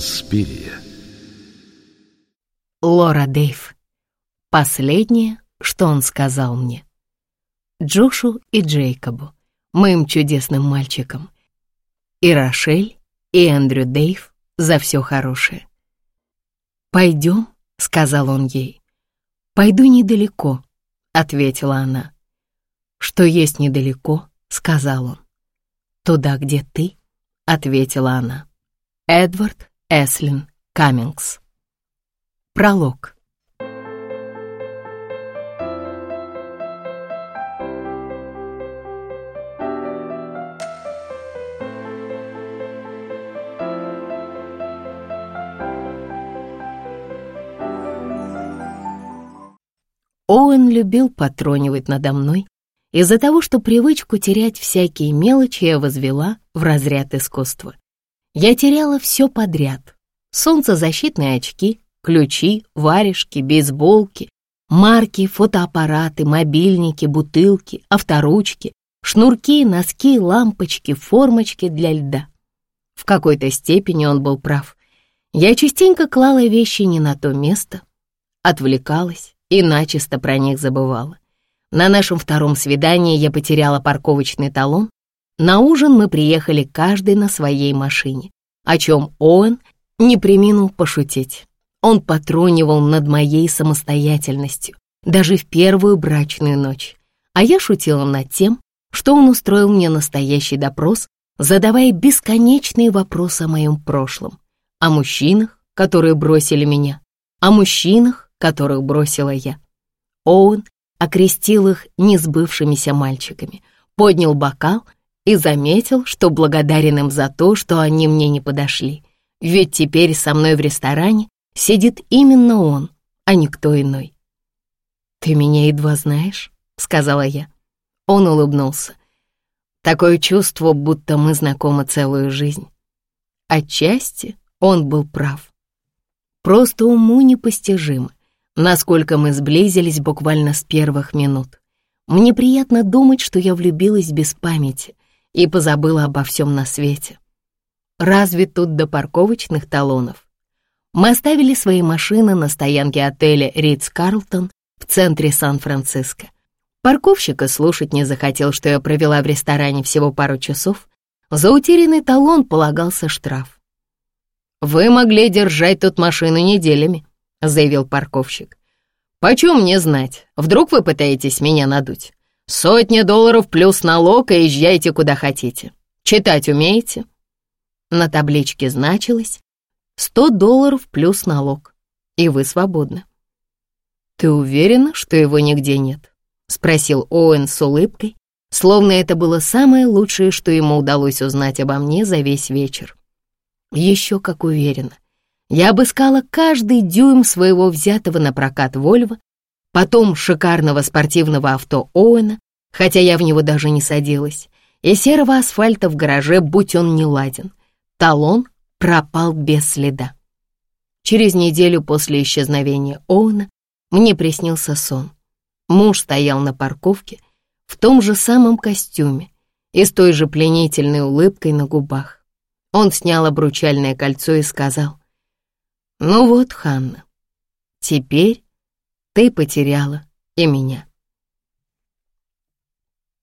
Инспирия. Лора Дейв. Последнее, что он сказал мне. Джошу и Джейкобу, моим чудесным мальчикам. И Рошель, и Эндрю Дейв за все хорошее. «Пойдем», — сказал он ей. «Пойду недалеко», — ответила она. «Что есть недалеко», — сказал он. «Туда, где ты», — ответила она. Эдвард Эслин Каммингс. Пролог. Оуэн любил потронивать надо мной из-за того, что привычку терять всякие мелочи я возвела в разряд искусства. Я теряла все подряд. Солнцезащитные очки, ключи, варежки, бейсболки, марки, фотоаппараты, мобильники, бутылки, авторучки, шнурки, носки, лампочки, формочки для льда. В какой-то степени он был прав. Я частенько клала вещи не на то место, отвлекалась и начисто про них забывала. На нашем втором свидании я потеряла парковочный талон, на ужин мы приехали каждый на своей машине, о чем Оуэн не приминул пошутить. Он потронивал над моей самостоятельностью, даже в первую брачную ночь. А я шутила над тем, что он устроил мне настоящий допрос, задавая бесконечные вопросы о моем прошлом, о мужчинах, которые бросили меня, о мужчинах, которых бросила я. Оуэн окрестил их несбывшимися мальчиками, поднял бокал — и заметил, что благодарен им за то, что они мне не подошли. Ведь теперь со мной в ресторане сидит именно он, а никто иной. «Ты меня едва знаешь», — сказала я. Он улыбнулся. Такое чувство, будто мы знакомы целую жизнь. Отчасти он был прав. Просто уму непостижимо, насколько мы сблизились буквально с первых минут. Мне приятно думать, что я влюбилась без памяти, и позабыла обо всем на свете. Разве тут до парковочных талонов? Мы оставили свои машины на стоянке отеля Ридс Карлтон в центре Сан-Франциско. Парковщик и слушать не захотел, что я провела в ресторане всего пару часов. За утерянный талон полагался штраф. «Вы могли держать тут машину неделями», — заявил парковщик. «Почем мне знать? Вдруг вы пытаетесь меня надуть? Сотня долларов плюс налог и езжайте куда хотите. Читать умеете?» На табличке значилось «100 долларов плюс налог, и вы свободны». «Ты уверена, что его нигде нет?» — спросил Оуэн с улыбкой, словно это было самое лучшее, что ему удалось узнать обо мне за весь вечер. Еще как уверена. Я обыскала каждый дюйм своего взятого на прокат Вольво потом шикарного спортивного авто Оуэна, хотя я в него даже не садилась, и серого асфальта в гараже, будь он не ладен. Талон пропал без следа. Через неделю после исчезновения Оуэна мне приснился сон. Муж стоял на парковке в том же самом костюме и с той же пленительной улыбкой на губах. Он снял обручальное кольцо и сказал, «Ну вот, Ханна, теперь ты потеряла и меня.